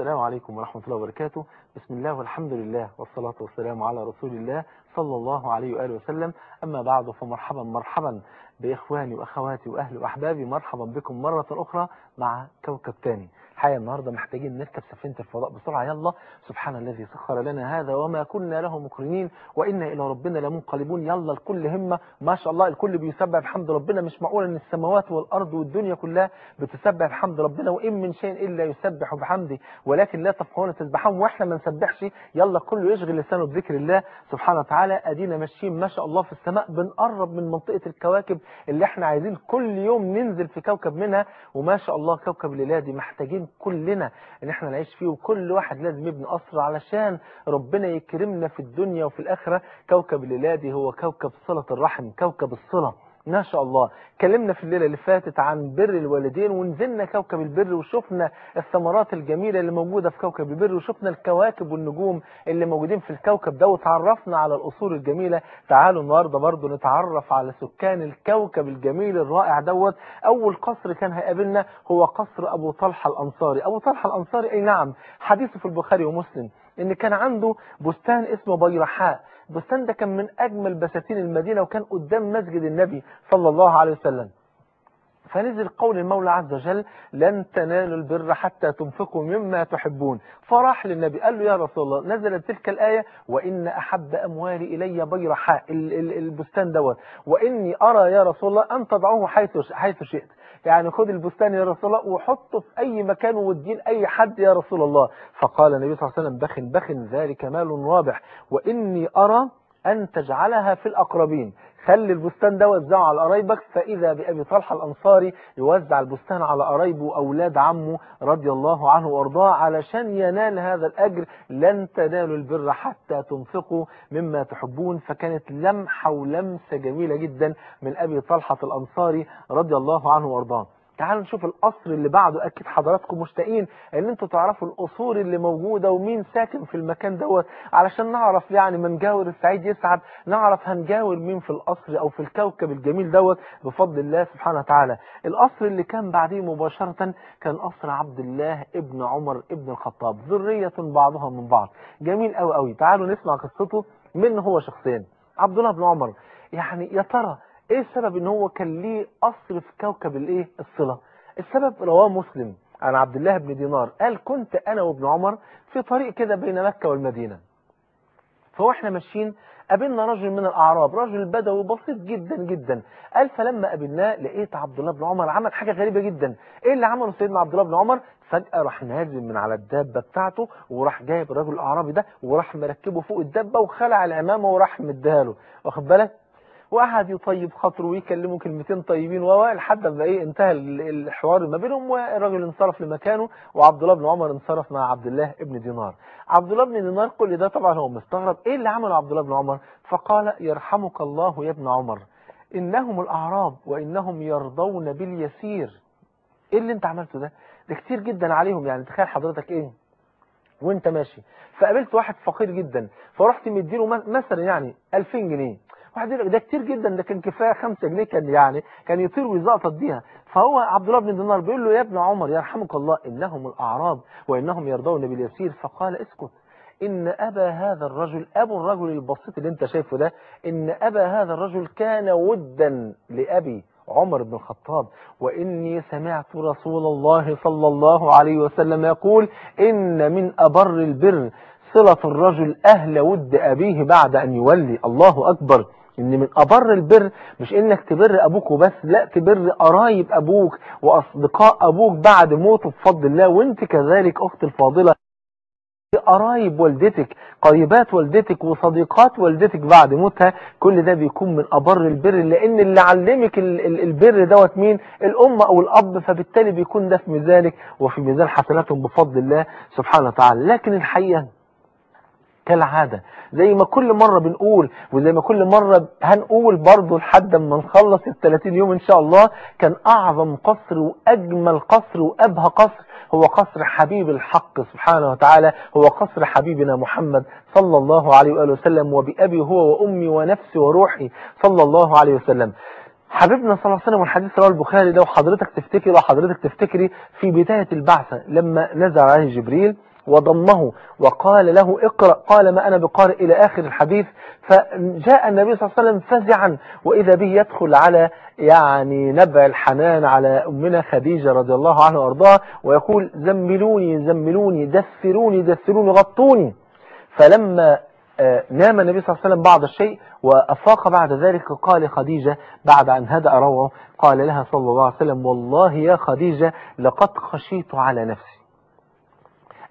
السلام عليكم ورحمة الله وبركاته. بسم الله والحمد لله والصلاة والسلام على رسول الله صلى الله عليه وآله وسلم. أما بعد فمرحبا مرحبا. بإخواني وأخواتي وأهلي وأحبابي مرحبا بكم مرة أخرى مع كوكب تاني. الحقيقة النهاردة محتاجين نركب سفينة الفضاء بسرعة. يلا. سبحان الذي سخر لنا هذا وما كنا له مقرنين وإنا إلى ربنا لمنقلبون. يلا الكل همة. ما شاء الله الكل بيسبح بحمد ربنا. مش معقول أن السماوات والأرض والدنيا كلها بتسبح بحمد ربنا وإن من شيء إلا يسبح بحمده. ولكن لا تفقهون تسبحهم وإحنا ما نسبحش. يلا كله يشغل لسانه بذكر الله سبحانه وتعالى. أدينا ماشيين ما شاء الله في السماء. بنقرب من منطقة الكواكب. اللي إحنا عايزين كل يوم ننزل في كوكب منها وما شاء الله كوكب الليلة دي محتاجين كلنا إن إحنا نعيش فيه وكل واحد لازم يبني قصر علشان ربنا يكرمنا في الدنيا وفي الآخرة. كوكب الليلة دي هو كوكب صلة الرحم كوكب الصلة. ما شاء الله. اتكلمنا في الليلة اللي فاتت عن بر الوالدين ونزلنا كوكب البر وشفنا الثمرات الجميلة اللي موجودة في كوكب البر وشفنا الكواكب والنجوم اللي موجودين في الكوكب ده وتعرفنا على الأصول الجميلة. تعالوا النهاردة برضو نتعرف على سكان الكوكب الجميل الرائع دوت. أول قصر كان هيقابلنا هو قصر أبو طلحة الأنصاري. أبو طلحة الأنصاري أي نعم حديثه في البخاري ومسلم إن كان عنده بستان اسمه بيرحاء. البستان ده كان من أجمل بساتين المدينة وكان قدام مسجد النبي صلى الله عليه وسلم. فنزل قول المولى عز وجل لن تنالوا البر حتى تنفقوا مما تحبون. فراح للنبي قال له يا رسول الله نزلت تلك الآية وإن أحب أموالي إلي بيرحاء البستان دوت وإني أرى يا رسول الله أن تضعوه حيث حيث شئت. يعني خد البستان يا رسول الله وحطه في أي مكان وادين أي حد يا رسول الله. فقال النبي صلى الله عليه وسلم بخن بخن ذلك مال رابح وإني أرى أن تجعلها في الأقربين. خلي البستان ده وزعه على قرايبك فإذا بأبي طلحة الأنصاري يوزع البستان على قرايبه وأولاد عمه رضي الله عنه وأرضاه علشان ينال هذا الأجر لن تنالوا البر حتى تنفقوا مما تحبون. فكانت لمحة ولمسة جميلة جدا من أبي طلحة الأنصاري رضي الله عنه وأرضاه. تعالوا نشوف القصر اللي بعده. أكيد حضراتكم مشتاقين إن أنتوا تعرفوا القصور اللي موجودة ومين ساكن في المكان دوت. علشان نعرف يعني من جاور السعيد يسعد نعرف هنجاور مين في القصر أو في الكوكب الجميل دوت بفضل الله سبحانه وتعالى. القصر اللي كان بعديه مباشرة كان قصر عبد الله ابن عمر ابن الخطاب ذرية بعضها من بعض. جميل قوي قوي تعالوا نسمع قصته من هو شخصيا عبد الله بن عمر. يعني يا ترى إيه السبب ان هو كان ليه قصر في كوكب الايه؟ الصلة. السبب رواه مسلم عن عبد الله بن دينار. قال كنت أنا وابن عمر في طريق كده بين مكة والمدينة. فواحنا ماشيين قابلنا رجل من الأعراب رجل بدوي بسيط جدا جدا. قال فلما قابلناه لقيت عبد الله بن عمر عمل حاجة غريبة جدا. إيه اللي عمله سيدنا عبد الله بن عمر؟ فجأة راح نازل من على الدابة بتاعته وراح جايب الرجل الأعرابي ده وراح مركبه فوق الدابة وخلع العمامة وراح مديها له. واخد بالك؟ وقعد يطيب خاطره ويكلمه كلمتين طيبين و لحد ما إيه انتهى الحوار ما بينهم والراجل انصرف لمكانه وعبد الله بن عمر انصرف مع عبد الله ابن دينار. عبد الله بن دينار كل ده طبعا هو مستغرب إيه اللي عمله عبد الله بن عمر؟ فقال يرحمك الله يا ابن عمر إنهم الأعراب وإنهم يرضون باليسير. إيه اللي أنت عملته ده؟ ده كتير جدا عليهم يعني تخيل حضرتك إيه؟ وأنت ماشي. فقابلت واحد فقير جدا فرحت مديله مثلا يعني 2000 جنيه. واحد يقول ده كتير جدا ده كان كفاية 5 جنيه كان يعني كان يطير ويزقطط بيها فهو عبد الله بن دينار بيقول له يا ابن عمر يرحمك الله إنهم الأعراب وإنهم يرضون باليسير. فقال اسكت. إن أبا هذا الرجل أبو الرجل البسيط اللي أنت شايفه ده إن أبا هذا الرجل كان ودا لأبي عمر بن الخطاب. وإني سمعت رسول الله صلى الله عليه وسلم يقول إن من أبر البر صلة الرجل أهل ود أبيه بعد أن يولي. الله أكبر. إن من أبر البر مش إنك تبر أبوك وبس لا تبر قرايب أبوك وأصدقاء أبوك بعد موته بفضل الله وأنت كذلك أخت الفاضلة. قرايب والدتك قريبات والدتك وصديقات والدتك بعد موتها كل ده بيكون من أبر البر لأن اللي علمك البر دوت مين؟ الأم أو الأب فبالتالي بيكون ده في ميزانك وفي ميزان حسناتهم بفضل الله سبحانه وتعالى. لكن الحقيقة كالعادة. زي ما كل مرة بنقول وزي ما كل مرة هنقول برضو لحد ما نخلص ال 30 يوم إن شاء الله كان أعظم قصر وأجمل قصر وأبهى قصر هو قصر حبيب الحق سبحانه وتعالى هو قصر حبيبنا محمد صلى الله عليه وآله وسلم وبأبي هو وأمي ونفسي وروحي صلى الله عليه وسلم. حبيبنا صلى الله عليه وسلم والحديث رواه البخاري ده وحضرتك تفتكر وحضرتك تفتكري في بداية البعثة لما نزل عليه جبريل وضمه وقال له اقرأ قال ما أنا بقارئ إلى آخر الحديث. فجاء النبي صلى الله عليه وسلم فزعا وإذا به يدخل على يعني نبع الحنان على أمنا خديجة رضي الله عنها وأرضاها ويقول زملوني زملوني دثروني دثروني غطوني. فلما نام النبي صلى الله عليه وسلم بعض الشيء وأفاق بعد ذلك قال خديجة بعد أن هدأ روعه قال لها صلى الله عليه وسلم والله يا خديجة لقد خشيت على نفسي.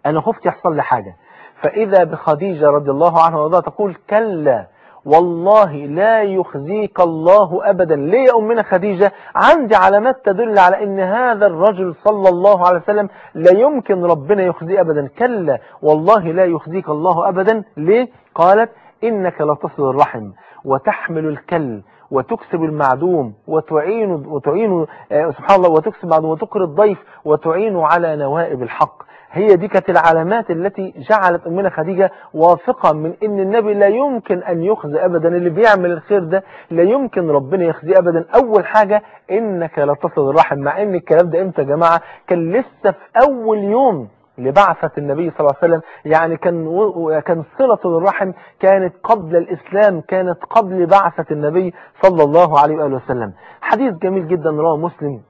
أنا خفت يحصل لي حاجة. فإذا بخديجة رضي الله عنها وأرضاها تقول كلا والله لا يخزيك الله أبدا. ليه يا أمنا خديجة؟ عندي علامات تدل على أن هذا الرجل صلى الله عليه وسلم لا يمكن ربنا يخزيه أبدا. كلا والله لا يخزيك الله أبدا. ليه؟ قالت إنك لتصل الرحم وتحمل الكل وتكسب المعدوم وتعين وتعين سبحان الله وتكسب المعدوم وتقر الضيف وتعين على نوائب الحق. هي دي كانت العلامات التي جعلت أمنا خديجة واثقة من أن النبي لا يمكن أن يخزي أبدا اللي بيعمل الخير ده لا يمكن ربنا يخزي أبدا. أول حاجة إنك لا تصل الرحم مع أن الكلام ده إمتى يا جماعة؟ كان لسه في أول يوم لبعثة النبي صلى الله عليه وسلم. يعني كان كان صلة الرحم كانت قبل الإسلام كانت قبل بعثة النبي صلى الله عليه وآله وسلم. حديث جميل جدا رواه مسلم.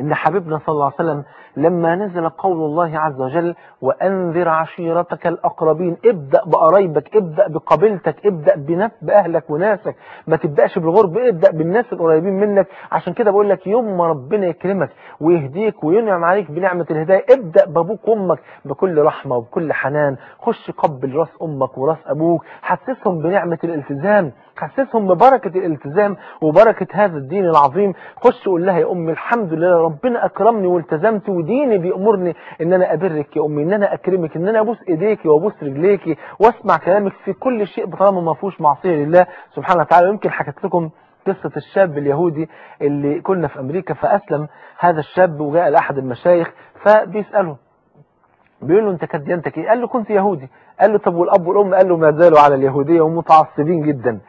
إن حبيبنا صلى الله عليه وسلم لما نزل قول الله عز وجل وأنذر عشيرتك الأقربين ابدأ بقرايبك ابدأ بقبيلتك ابدأ بنفس بأهلك وناسك. ما تبدأش بالغرب ابدأ بالناس القريبين منك. عشان كده بقول لك يوم ما ربنا يكرمك ويهديك وينعم عليك بنعمة الهداية ابدأ بأبوك وأمك بكل رحمة وبكل حنان. خش قبل راس أمك وراس أبوك. حسسهم بنعمة الالتزام. حسسهم ببركة الالتزام وبركة هذا الدين العظيم. خش قول لها يا أمي الحمد لله ربنا أكرمني والتزمت وديني بيأمرني إن أنا أبرك يا أمي إن أنا أكرمك إن أنا أبوس إيديكي وأبوس رجليكي وأسمع كلامك في كل شيء طالما ما فيهوش معصية لله سبحانه وتعالى. يمكن حكيت لكم قصة الشاب اليهودي اللي كنا في أمريكا فأسلم هذا الشاب وجاء لأحد المشايخ فبيسأله بيقول له أنت كانت ديانتك إيه؟ قال له كنت يهودي. قال له طب والأب والأم؟ قال له ما زالوا على اليهودية ومتعصبين جدا.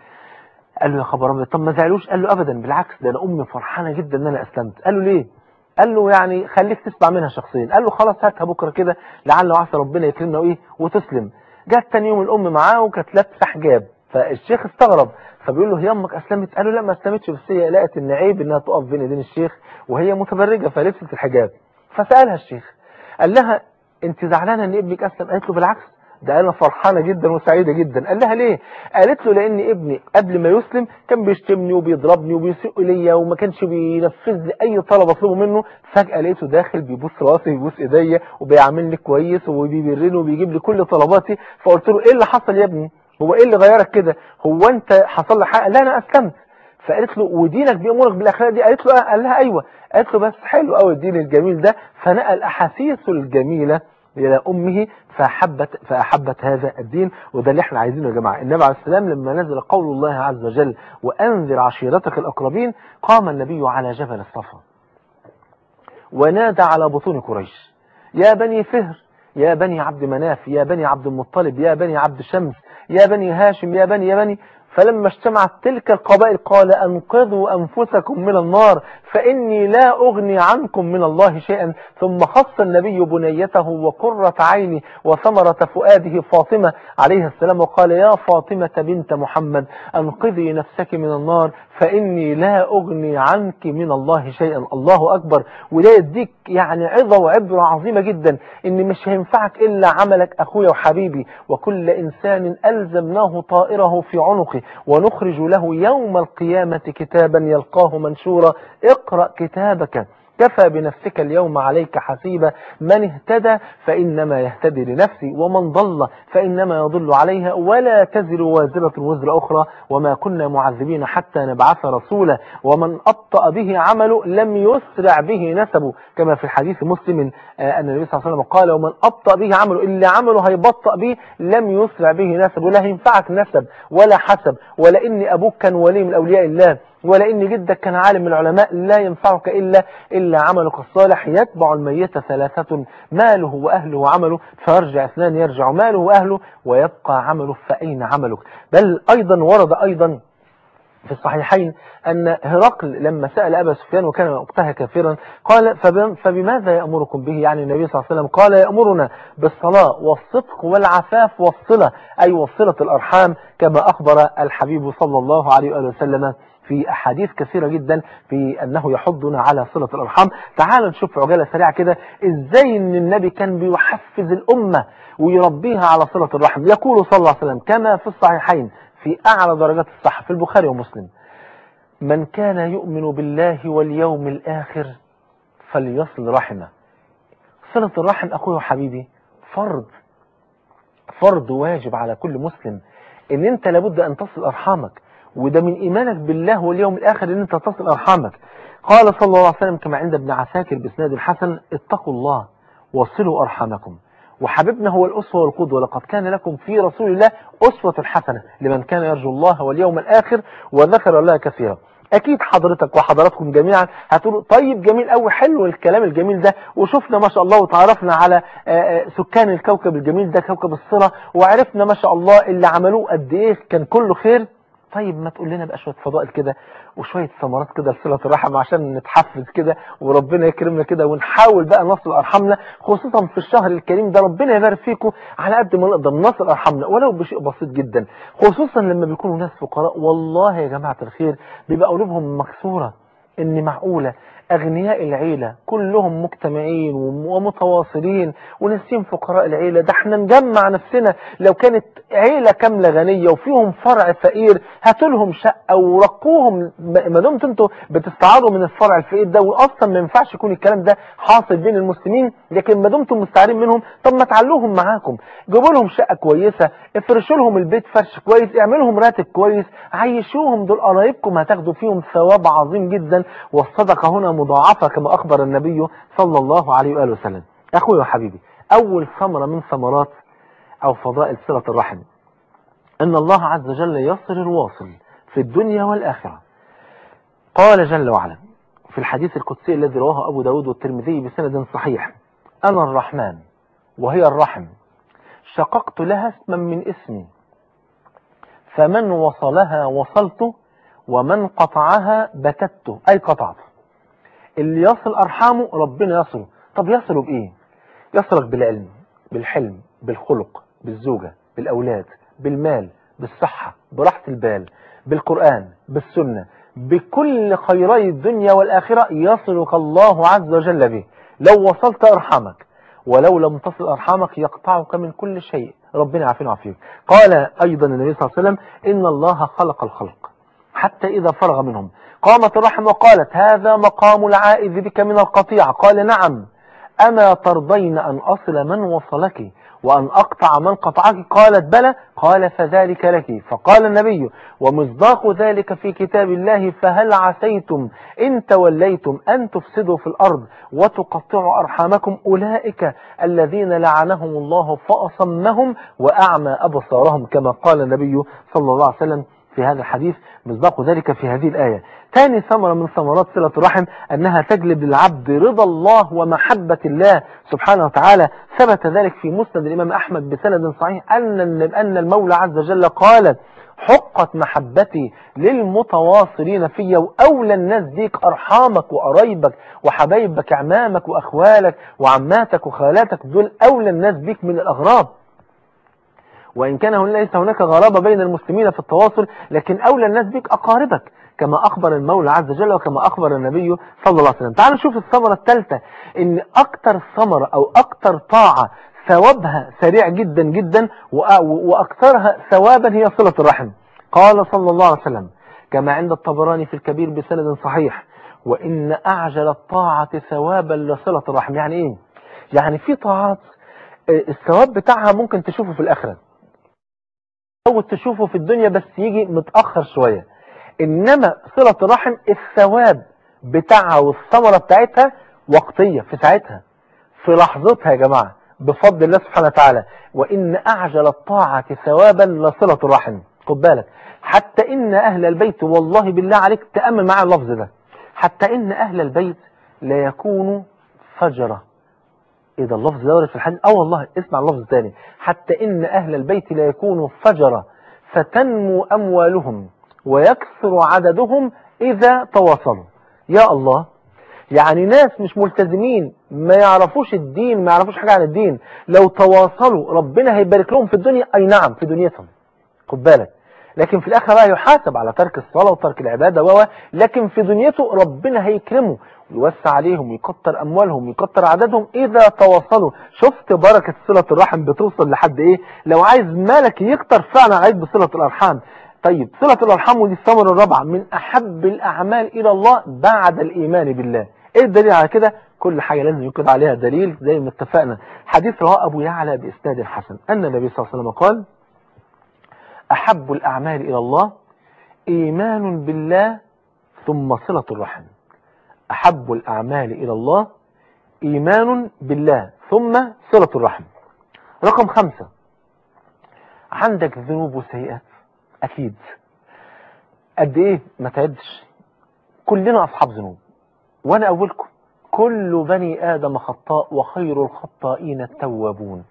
قال له يا خبر أبيض طب ما زعلوش؟ قال له ابدا بالعكس ده أنا أمي فرحانة جدا إن أنا أسلمت. قال له ليه؟ قال له يعني خليك تسمع منها شخصيا قال له خلاص هاتها بكرة كده لعل وعسى ربنا يكرمنا وإيه؟ وتسلم. جت تاني يوم الأم معاه وكانت لابسة حجاب فالشيخ استغرب فبيقول له هي أمك أسلمت؟ قال له لا ما أسلمتش بس هي لقت ان عيب إنها تقف بين ايدين الشيخ وهي متبرجة فلبست الحجاب. فسألها الشيخ قال لها أنت زعلانة إن ابنك أسلم؟ قالت له بالعكس ده أنا فرحانة جدا وسعيدة جدا. قال لها ليه؟ قالت له لأن ابني قبل ما يسلم كان بيشتمني وبيضربني وبيسيء ليا وما كانش بينفذ لي أي طلب أطلبه منه. فجأة لقيته داخل بيبص راسي بيبص إيديا وبيعاملني كويس وبيبرني وبيجيب لي كل طلباتي. فقلت له إيه اللي حصل يا ابني؟ هو إيه اللي غيرك كده؟ هو أنت حصل لك حاجة؟ لا أنا أسلمت. فقالت له ودينك بيأمرك بالأخلاق دي؟ قالت له قال لها أيوه. قالت له بس حلو قوي الدين الجميل ده. فنقل أحاسيسه الجميلة إلى أمه فأحبت, فأحبت هذا الدين وده اللي إحنا عايزينه يا جماعة. النبي عليه السلام لما نزل قول الله عز وجل وأنذر عشيرتك الأقربين قام النبي على جبل الصفا. ونادى على بطون قريش. يا بني فهر يا بني عبد مناف يا بني عبد المطلب يا بني عبد شمس يا بني هاشم يا بني يا بني فلما اجتمعت تلك القبائل قال أنقذوا أنفسكم من النار فإني لا أغني عنكم من الله شيئا. ثم خص النبي بنيته وقرة عيني وثمرة فؤاده فاطمة عليه السلام وقال يا فاطمة بنت محمد أنقذي نفسك من النار. فإني لا أغني عنك من الله شيئا. الله أكبر. وده يديك يعني عظة وعبرة عظيمة جدا. إن مش هينفعك إلا عملك أخويا وحبيبي. وكل إنسان ألزمناه طائره في عنقه. ونخرج له يوم القيامة كتابا يلقاه منشورا. اقرأ كتابك. كفى بنفسك اليوم عليك حسيبا. من اهتدى فإنما يهتدي لنفسه ومن ضل فإنما يضل عليها. ولا تزر وازرة وزر أخرى. وما كنا معذبين حتى نبعث رسولا. ومن أبطأ به عمله لم يسرع به نسبه. كما في الحديث مسلم أن النبي صلى الله عليه وسلم قال ومن أبطأ به عمله إلا عمله هيبطأ به لم يسرع به نسبه. لا ينفعك نسب ولا حسب ولا إن أبوك كان ولي من أولياء الله. ولا إن جدك كان عالم من العلماء لا ينفعك إلا إلا عملك الصالح. يتبع الميت ثلاثة ماله وأهله وعمله فيرجع اثنان يرجع ماله وأهله ويبقى عمله فأين عملك؟ بل أيضا ورد أيضا في الصحيحين أن هرقل لما سأل أبا سفيان وكان وقتها كافرا قال فبم- فبماذا يأمركم به؟ يعني النبي صلى الله عليه وسلم قال يأمرنا بالصلاة والصدق والعفاف والصلة أي وصلة الأرحام كما أخبر الحبيب صلى الله عليه وآله وسلم. في أحاديث كثيرة جدا في أنه يحضنا على صلة الأرحام. تعالوا نشوف عجالة سريعة كده إزاي أن النبي كان بيحفز الأمة ويربيها على صلة الرحم؟ يقول صلى الله عليه وسلم كما في الصحيحين في أعلى درجات الصحة في البخاري ومسلم. من كان يؤمن بالله واليوم الآخر فليصل رحمه. صلة الرحم أخوي وحبيبي فرض فرض واجب على كل مسلم. إن أنت لابد أن تصل أرحامك. وده من إيمانك بالله واليوم الآخر إن أنت تصل أرحامك. قال صلى الله عليه وسلم كما عند ابن عساكر بإسناد الحسن اتقوا الله وصلوا أرحامكم. وحبيبنا هو الأسوة والقدوة لقد كان لكم في رسول الله أسوة حسنة لمن كان يرجو الله واليوم الآخر وذكر الله كثيرا. أكيد حضرتك وحضراتكم جميعا هتقولوا طيب جميل قوي حلو الكلام الجميل ده. وشفنا ما شاء الله وتعرفنا على آه، آه، سكان الكوكب الجميل ده كوكب الصلة وعرفنا ما شاء الله اللي عملوه قد إيه كان كله خير. طيب ما تقول لنا بقى شوية فضائل كده وشوية ثمرات كده لصلة الرحم عشان نتحفز كده وربنا يكرمنا كده ونحاول بقى نصل أرحامنا خصوصا في الشهر الكريم ده ربنا يبارك فيكم على قد ما نقدر نصل أرحامنا ولو بشيء بسيط جدا خصوصا لما بيكونوا ناس فقراء والله يا جماعة الخير بيبقى قلوبهم مكسورة إن معقولة أغنياء العيلة كلهم مجتمعين وم- ومتواصلين وناسين فقراء العيلة. ده إحنا نجمع نفسنا. لو كانت عيلة كاملة غنية وفيهم فرع فقير هاتوا لهم شقة ورقوهم ما دمت أنتوا بتستعاروا من الفرع الفقير ده. واصلا ما ينفعش يكون الكلام ده حاصل بين المسلمين لكن ما دمتم مستعارين منهم طب ما تعلوهم معاكم. جيبوا لهم شقة كويسة افرشوا لهم البيت فرش كويس اعملوا لهم راتب كويس عيشوهم دول قرايبكم هتاخدوا فيهم ثواب عظيم جدا. والصدقة هنا مضاعفة كما أخبر النبي صلى الله عليه وآله وسلم. أخوي وحبيبي أول ثمرة من ثمرات أو فضائل صلة الرحم أن الله عز وجل يصل الواصل في الدنيا والآخرة. قال جل وعلا في الحديث القدسي الذي رواه أبو داود والترمذي بسند صحيح أنا الرحمن وهي الرحم شققت لها اسما من اسمي فمن وصلها وصلته ومن قطعها بتته أي قطعته اللي يصل أرحامه ربنا يصله. طب يصله بإيه؟ يصلك بالعلم بالحلم بالخلق بالزوجة بالأولاد بالمال بالصحة براحة البال بالقرآن بالسنة بكل خيري الدنيا والآخرة يصلك الله عز وجل به. لو وصلت أرحامك ولو لم تصل أرحامك يقطعك من كل شيء. ربنا عافينا وعافيك قال أيضا النبي صلى الله عليه وسلم إن الله خلق الخلق. حتى إذا فرغ منهم. قامت الرحم وقالت هذا مقام العائذ بك من القطيعة قال نعم. أما ترضين أن أصل من وصلك وأن أقطع من قطعك؟ قالت بلى. قال فذلك لك. فقال النبي ومصداق ذلك في كتاب الله فهل عسيتم إن توليتم أن تفسدوا في الأرض وتقطعوا أرحامكم؟ أولئك الذين لعنهم الله فأصمهم وأعمى أبصارهم. كما قال النبي صلى الله عليه وسلم في هذا الحديث مصداق ذلك في هذه الآية. ثاني ثمرة من ثمرات صلة الرحم أنها تجلب للعبد رضا الله ومحبة الله سبحانه وتعالى. ثبت ذلك في مسند الإمام أحمد بسند صحيح أن أن المولى عز وجل قال حقت محبتي للمتواصلين في وأولى الناس بيك أرحامك وقرايبك وحبايبك أعمامك وأخوالك وعماتك وخالاتك دول أولى الناس بيك من الأغراب. وإن كان هن- ليس هناك غرابة بين المسلمين في التواصل لكن أولى الناس بك أقاربك كما أخبر المولى عز وجل وكما أخبر النبي صلى الله عليه وسلم. تعالوا نشوف الثمرة الثالثة إن أكتر ثمرة أو أكتر طاعة ثوابها سريع جدا جدا وأ- وأكثرها ثوابا هي صلة الرحم. قال صلى الله عليه وسلم كما عند الطبراني في الكبير بسند صحيح وإن أعجل الطاعة ثوابا لصلة الرحم. يعني إيه؟ يعني في طاعات آه، الثواب بتاعها ممكن تشوفه في الآخرة. أو تشوفه في الدنيا بس يجي متأخر شوية. إنما صلة الرحم الثواب بتاعها والثمرة بتاعتها وقتية في ساعتها. في لحظتها يا جماعة بفضل الله سبحانه وتعالى وإن أعجل الطاعة ثوابا لصلة الرحم. خد بالك. حتى إن أهل البيت والله بالله عليك تأمل معي اللفظ ده. حتى إن أهل البيت لا يكونوا فجرة. ده اللفظ ده ورد في الحديث آه والله اسمع اللفظ تاني حتى إن أهل البيت لا يكونوا فجرة فتنمو أموالهم ويكثر عددهم إذا تواصلوا. يا الله يعني ناس مش ملتزمين ما يعرفوش الدين ما يعرفوش حاجة عن الدين. لو تواصلوا ربنا هيبارك لهم في الدنيا. أي نعم في دنيتهم. خد بالك. لكن في الآخرة بقى يحاسب على ترك الصلاة وترك العبادة و لكن في دنيته ربنا هيكرمه. ويوسع عليهم ويكتر أموالهم ويكتر عددهم إذا تواصلوا. شفت بركة صلة الرحم بتوصل لحد إيه؟ لو عايز مالك يكتر فعلا عليك بصلة الأرحام. طيب صلة الأرحام ودي الثمرة الرابعة. من أحب الأعمال إلى الله بعد الإيمان بالله. إيه الدليل على كده؟ كل حاجة لازم يكون عليها دليل زي ما اتفقنا. حديث رواه أبو يعلى بإسناد حسن. أن النبي صلى الله عليه وسلم قال أحب الأعمال إلى الله إيمان بالله ثم صلة الرحم. أحب الأعمال إلى الله إيمان بالله. ثم صلة الرحم. رقم خمسة. عندك ذنوب وسيئات أكيد. قد إيه ما تعدش كلنا أصحاب ذنوب. وأنا أولكم كل بني آدم خطاء وخير الخطائين التوابون.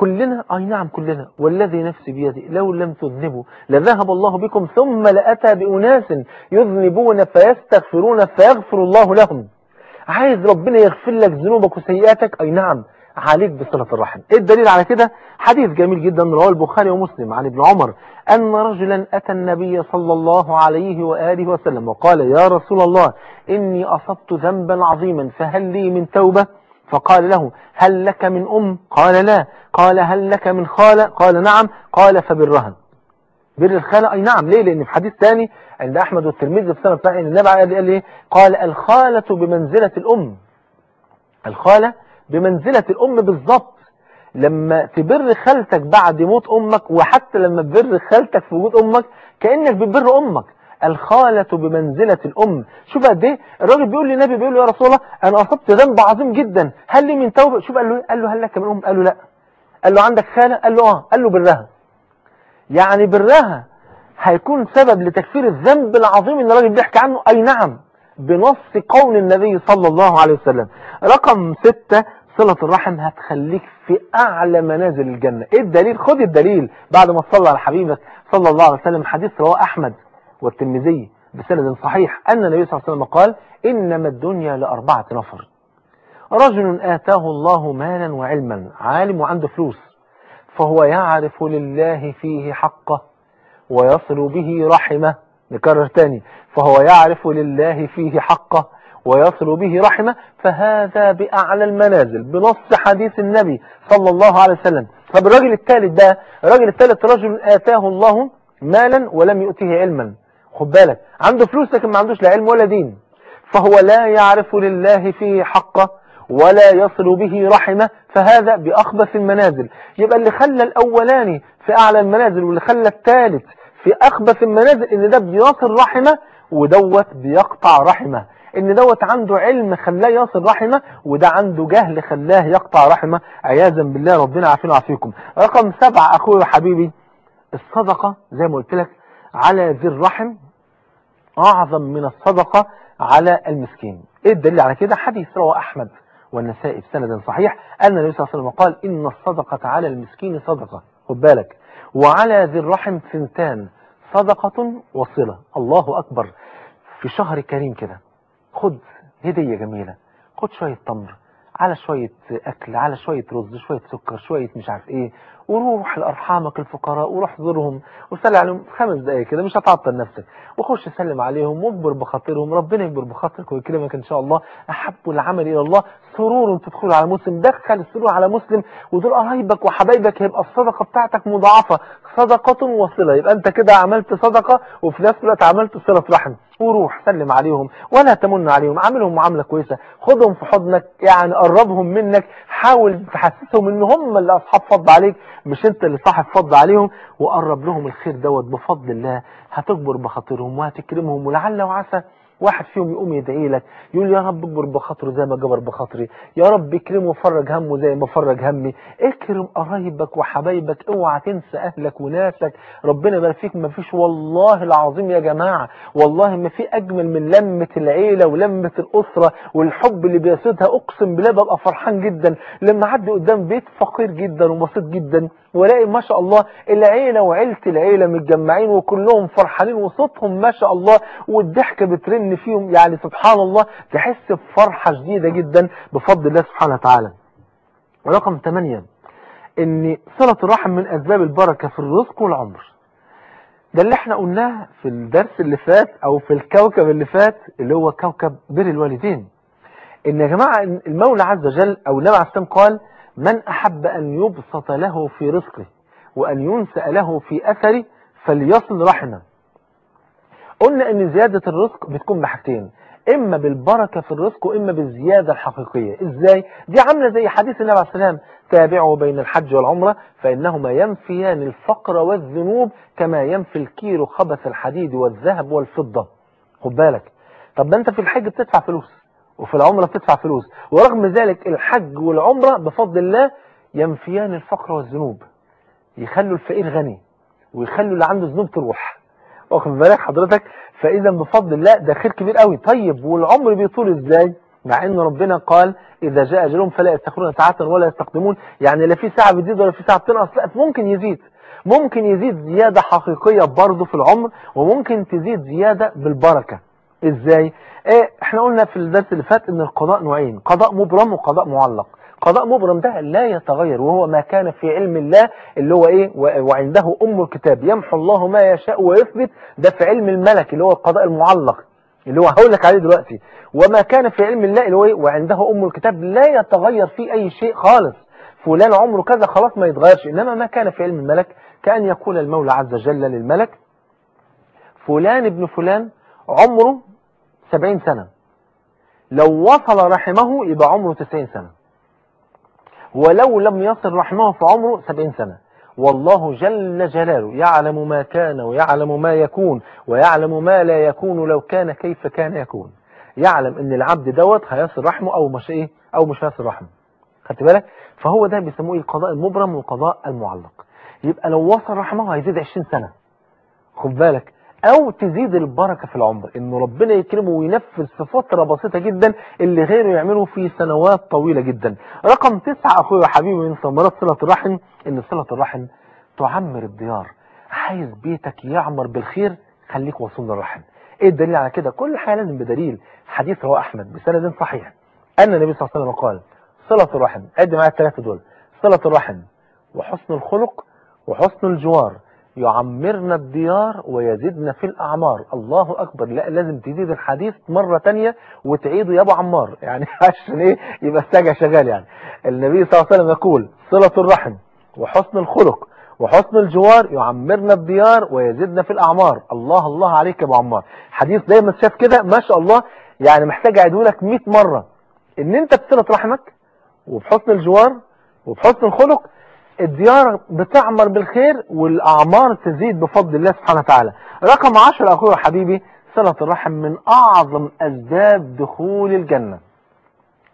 كلنا أي نعم كلنا والذي نفسي بيدي لو لم تذنبوا لذهب الله بكم ثم لأتى بأناس يذنبون فيستغفرون فيغفر الله لهم. عايز ربنا يغفر لك ذنوبك وسيئاتك؟ أي نعم عليك بصلة الرحم. إيه الدليل على كده؟ حديث جميل جدا رواه البخاري ومسلم عن ابن عمر أن رجلا أتى النبي صلى الله عليه وآله وسلم وقال يا رسول الله إني أصبت ذنبا عظيما فهل لي من توبة؟ فقال له هل لك من أم؟ قال لا. قال هل لك من خالة؟ قال نعم. قال فبرها بر الخالة؟ أي نعم. ليه؟ لأن في حديث ثاني عند أحمد والترمذي في سنة صحيح النبي قال إيه قال الخالة بمنزلة الأم. الخالة بمنزلة الأم بالظبط لما تبر خالتك بعد موت أمك وحتى لما تبر خالتك في وجود أمك كأنك بتبر أمك. الخالة بمنزلة الأم. شوف قد إيه الراجل بيقول للنبي بيقول له يا رسول الله أنا أصبت ذنب عظيم جدا. هل لي من توبة؟ شوف قال له قال له هل لك من أم؟ قال له لا. قال له عندك خالة؟ قال له آه. قال له برها يعني برها هيكون سبب لتكفير الذنب العظيم اللي الراجل بيحكي عنه؟ أي نعم. بنص قول النبي صلى الله عليه وسلم. رقم ستة صلة الرحم هتخليك في أعلى منازل الجنة. إيه الدليل؟ خد الدليل بعد ما تصلى على حبيبك صلى الله عليه وسلم. حديث رواه أحمد. والترمذي بسند صحيح أن النبي صلى الله عليه وسلم قال إنما الدنيا لأربعة نفر. رجل آتاه الله مالا وعلما عالم وعنده فلوس فهو يعرف لله فيه حقه ويصل به رحمه. نكرر تاني فهو يعرف لله فيه حقه ويصل به رحمه. فهذا بأعلى المنازل بنص حديث النبي صلى الله عليه وسلم. طب الراجل الثالث ده الراجل الثالث رجل آتاه الله مالا ولم يؤته علما. خد بالك. عنده فلوس لكن ما عندوش لا علم ولا دين. فهو لا يعرف لله فيه حقه ولا يصل به رحمة فهذا بأخبث المنازل. يبقى اللي خلى الأولاني في أعلى المنازل واللي خلى الثالث في أخبث المنازل إن ده بيصل رحمة ودوت بيقطع رحمة. إن دوت عنده علم خلاه يصل رحمة وده عنده جهل خلاه يقطع رحمة. عياذا بالله ربنا عافينا وعافيكم رقم سبعة أخوي وحبيبي الصدقة زي ما قلت لك على ذي الرحم أعظم من الصدقة على المسكين. إيه الدليل على كده؟ حديث رواه أحمد والنسائي بسند صحيح أن النبي صلى الله عليه وسلم قال إن الصدقة على المسكين صدقة. خد بالك. وعلى ذي الرحم ثنتان صدقة وصلة. الله أكبر. في شهر كريم كده خد هدية جميلة. خد شوية تمر على شوية أكل على شوية رز شوية سكر شوية مش عارف إيه. وروح لأرحامك الفقراء وروح زورهم وسلم عليهم خمس دقايق كده مش هتعطل نفسك. وخش سلم عليهم واكبر بخاطرهم ربنا يكبر بخاطرك ويكرمك إن شاء الله. أحب العمل إلى الله سرور تدخل على مسلم دخل السرور على مسلم ودول قرايبك وحبايبك هيبقى الصدقة بتاعتك مضاعفة. صدقة وصلة يبقى أنت كده عملت صدقة وفي نفس الوقت عملت صلة رحم. وروح سلم عليهم ولا تمن عليهم عاملهم معاملة كويسة. خدهم في حضنك يعني قربهم منك حاول تحسسهم إن هم اللي أصحاب فضل عليك. مش انت اللي صاحب فضل عليهم وقرب لهم الخير دوت بفضل الله هتكبر بخاطرهم وهتكرمهم ولعل وعسى واحد فيهم يقوم يدعي لك يقول يا رب اجبر بخاطره زي ما جبر بخاطري يا رب اكرمه وفرج همه زي ما فرج همي اكرم قرايبك وحبايبك اوعى تنسى اهلك وناسك ربنا يبارك فيك ما فيش والله العظيم يا جماعة والله ما في أجمل من لمة العيلة ولمة الأسرة والحب اللي بيسودها أقسم بالله ببقى فرحان جدا لما أعدي قدام بيت فقير جدا وبسيط جدا والاقي ما شاء الله العيلة وعيلة العيلة متجمعين وكلهم فرحانين وصوتهم ما شاء الله والضحكة بترن فيهم يعني سبحان الله تحس بفرحة شديدة جدا بفضل الله سبحانه وتعالى. ورقم 8 إن صلة الرحم من أسباب البركة في الرزق والعمر. ده اللي إحنا قلناه في الدرس اللي فات أو في الكوكب اللي فات اللي هو كوكب بر الوالدين. إن يا جماعة المولى عز وجل أو النبي عليه السلام قال من أحب أن يبسط له في رزقه وأن ينسأ له في أثره فليصل رحمه. قلنا إن زيادة الرزق بتكون بحاجتين إما بالبركة في الرزق وإما بالزيادة الحقيقية. إزاي؟ دي عاملة زي حديث النبي عليه السلام تابعوا بين الحج والعمرة فإنهما ينفيان الفقر والذنوب كما ينفي الكير خبث الحديد والذهب والفضة. خد بالك. طب ده أنت في الحج بتدفع فلوس وفي العمرة بتدفع فلوس ورغم ذلك الحج والعمرة بفضل الله ينفيان الفقر والذنوب يخلوا الفقير غني ويخلوا اللي عنده ذنوب تروح. واخد بالك حضرتك؟ فإذا بفضل الله ده خير كبير قوي. طيب والعمر بيطول إزاي؟ مع إن ربنا قال إذا جاء أجلهم فلا يستخرون ساعة ولا يستقدمون. يعني لا في ساعة بتزيد ولا في ساعة بتنقص. لا ممكن يزيد. ممكن يزيد زيادة حقيقية برضه في العمر وممكن تزيد زيادة بالبركة. إزاي؟ إيه إحنا قلنا في الدرس اللي فات إن القضاء نوعين قضاء مبرم وقضاء معلق. قضاء مبرم ده لا يتغير وهو ما كان في علم الله اللي هو إيه؟ وعنده أم الكتاب. يمحو الله ما يشاء ويثبت. ده في علم الملك اللي هو القضاء المعلق اللي هو هقول لك عليه دلوقتي. وما كان في علم الله اللي هو إيه؟ وعنده أم الكتاب. لا يتغير فيه أي شيء خالص. فلان عمره كذا خلاص ما يتغيرش. إنما ما كان في علم الملك كأن يقول المولى عز وجل للملك فلان ابن فلان عمره سبعين سنة. لو وصل رحمه يبقى عمره تسعين سنة. ولو لم يصل رحمه فعمره سبعين سنة. والله جل جلاله يعلم ما كان ويعلم ما يكون ويعلم ما لا يكون لو كان كيف كان يكون. يعلم إن العبد دوت هيصل رحمه أو مش إيه؟ أو مش هيصل رحمه. خدت بالك؟ فهو ده بيسموه القضاء المبرم والقضاء المعلق. يبقى لو وصل رحمه هيزيد 20 سنة. خد بالك؟ أو تزيد البركة في العمر. إنه ربنا يكرمه وينفذ في فترة بسيطة جدا اللي غيره يعمله في سنوات طويلة جدا. رقم تسعة أخويا وحبيبي من ثمرات صلة الرحم. إن صلة الرحم تعمر الديار. عايز بيتك يعمر بالخير خليك وصول الرحم إيه الدليل على كده؟ كل حاجة لازم بدليل. حديث رواه أحمد بسند صحيح. أن النبي صلى الله عليه وسلم قال صلة الرحم. عد معايا الثلاثة دول. صلة الرحم وحسن الخلق وحسن الجوار. يعمرنا الديار ويزيدنا في الأعمار. الله أكبر. لا لازم تزيد الحديث مرة تانية وتعيده يا أبو عمار. يعني عشان إيه؟ يبقى الساجع شغال يعني. النبي صلى الله عليه وسلم يقول صلة الرحم وحسن الخلق وحسن الجوار يعمرنا الديار ويزيدنا في الأعمار. الله الله عليك يا أبو عمار. حديث دايما شاف كده ما شاء الله يعني محتاج أعيده لك 100 مرة. إن أنت بصلة رحمك وبحسن الجوار وبحسن الخلق الديار بتعمر بالخير والأعمار تزيد بفضل الله سبحانه وتعالى. رقم عشر أخوي وحبيبي صلة الرحم من أعظم أسباب دخول الجنة.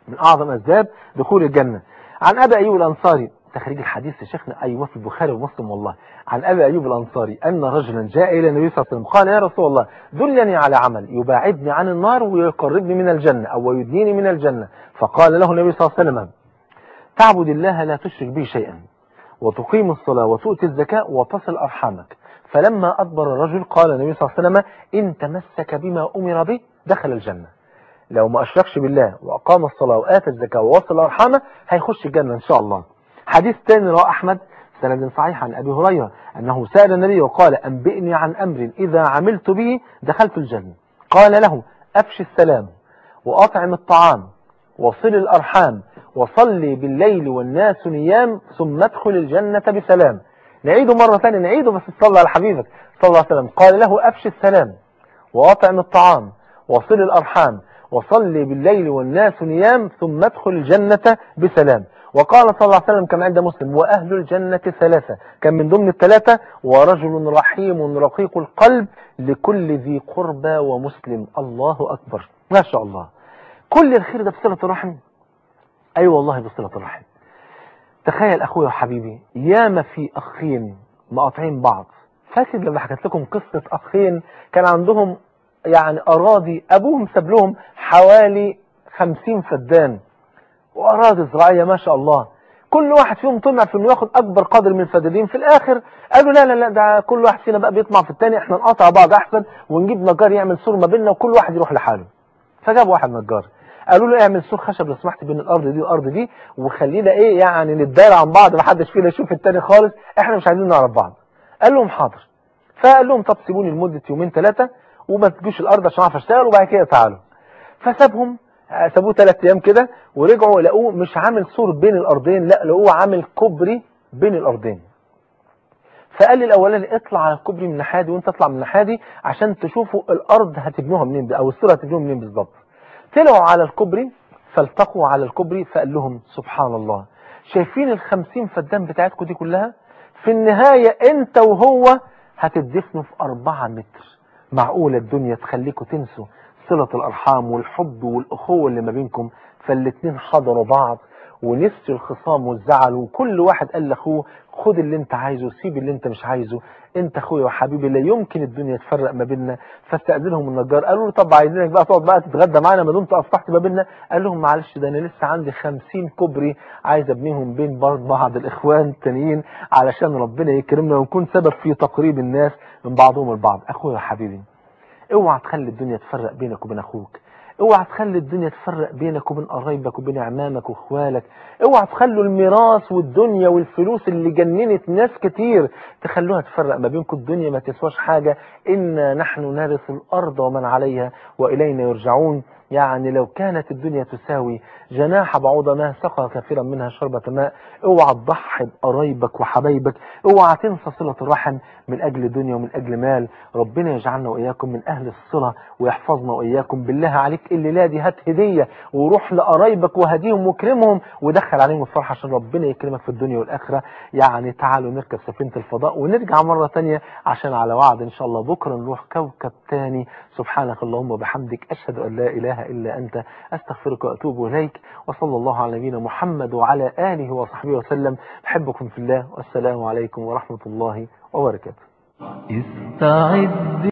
من أعظم أسباب دخول الجنة. عن أبي أيوب الأنصاري تخريج الحديث يا شيخنا أيوة في البخاري ومسلم والله. عن أبي أيوب الأنصاري أن رجلا جاء إلى النبي صلى الله عليه وسلم قال يا رسول الله دلني على عمل يباعدني عن النار ويقربني من الجنة أو يدنيني من الجنة. فقال له النبي صلى الله عليه وسلم تعبد الله لا تشرك به شيئا. وتقيم الصلاة وتؤتي الزكاة وتصل أرحامك. فلما أدبر الرجل قال النبي صلى الله عليه وسلم إن تمسك بما أمر به دخل الجنة. لو ما أشركش بالله وأقام الصلاة وآتى الزكاة ووصل أرحامه هيخش الجنة إن شاء الله. حديث ثاني رواه أحمد سند صحيح عن أبي هريرة أنه سأل النبي وقال أنبئني عن أمر إذا عملت به دخلت الجنة. قال له أفشي السلام وأطعم الطعام وصل الأرحام وصلي بالليل والناس نيام ثم ادخل الجنة بسلام. نعيده مرة ثانية نعيده بس صلى على حبيبك. صلى الله عليه وسلم. قال له أفشي السلام وأطعم الطعام وصل الأرحام وصلي بالليل والناس نيام ثم ادخل الجنة بسلام. وقال صلى الله عليه وسلم كما عند مسلم وأهل الجنة ثلاثة. كان من ضمن الثلاثة ورجل رحيم رقيق القلب لكل ذي قربى ومسلم. الله أكبر. ما شاء الله. كل الخير ده بصلة الرحم. أي أيوة والله بصلة الرحم. تخيل أخويا وحبيبي ياما في أخين مقاطعين بعض. فاكر لما حكيت لكم قصة أخين كان عندهم يعني أراضي أبوهم ساب لهم حوالي خمسين فدان. وأراضي زراعية ما شاء الله. كل واحد فيهم طمع في إنه ياخد أكبر قدر من الفدادين. في الآخر قالوا لا لا لا ده كل واحد فينا بقى بيطمع في الثاني إحنا نقاطع بعض أحسن ونجيب نجار يعمل سور ما بيننا وكل واحد يروح لحاله. فجاب واحد نجار. قالوا له اعمل سور خشب لو سمحت بين الأرض دي والارض دي وخلينا إيه يعني نتدارى عن بعض ما حدش فينا يشوف الثاني خالص إحنا مش عايزين نعرف بعض. قال لهم حاضر. فقال لهم طب سيبوني لمدة يومين ثلاثة وما تجوش الأرض عشان اعرف اشتغل وبعد كده تعالوا. فسابهم سابوه ثلاث أيام كده ورجعوا لقوه مش عامل سور بين الارضين لا لقوه عامل كوبري بين الارضين. فقال للاولاني اطلع على الكوبري من ناحيه وانت اطلع من ناحيه عشان تشوفوا الأرض هتبنوها منين أو السور هتبنوها منين بالظبط. طلعوا على الكوبري فالتقوا على الكوبري فقال لهم سبحان الله. شايفين الخمسين فدان بتاعتكم دي كلها؟ في النهاية انت وهو هتدفنوا في أربعة متر. معقولة الدنيا تخليكم تنسوا صلة الأرحام والحب والأخوة اللي ما بينكم فالاتنين حضروا بعض. ونسوا الخصام والزعل وكل واحد قال لأخوه خد اللي انت عايزه سيب اللي انت مش عايزه. انت أخويا وحبيبي لا يمكن الدنيا تفرق ما بيننا. فاستأذنهم النجار قالوا له طب عايزينك بقى تقعد بقى تتغدى معانا ما دمت اصلحت ما بيننا. قال لهم معلش ده أنا لسه عندي 50 كوبري عايز أبنيهم بين بعض الإخوان التانيين علشان ربنا يكرمنا ونكون سبب في تقريب الناس من بعضهم البعض. أخويا وحبيبي اوعى تخلي الدنيا تفرق بينك وبين أخوك. اوعى تخلي الدنيا تفرق بينك وبين قرايبك وبين عمامك واخوالك. اوعى تخلوا الميراث والدنيا والفلوس اللي جننت ناس كتير تخلوها تفرق ما بينكم. الدنيا ما تسواش حاجة. إنا نحن نرث الأرض ومن عليها وإلينا يرجعون. يعني لو كانت الدنيا تساوي جناح بعوضة ما سقى كثيرا منها شربة ماء. اوعى تضحي بقرايبك وحبايبك. اوعى تنسى صلة الرحم من أجل دنيا ومن أجل مال. ربنا يجعلنا وإياكم من أهل الصلة ويحفظنا وإياكم بالله. عليك الليلة دي هات هدية وروح لقرايبك وهديهم وكرمهم ودخل عليهم الفرحة عشان ربنا يكرمك في الدنيا والآخرة. يعني تعالوا نركب سفينة الفضاء ونرجع مرة تانية عشان على وعد إن شاء الله بكرة نروح كوكب تاني. سبحانك اللهم وبحمدك أشهد أن لا إله إلا أنت أستغفرك وأتوب إليك وصلى الله على نبينا محمد وعلى آله وصحبه وسلم. بحبكم في الله والسلام عليكم ورحمة الله وبركاته. استعد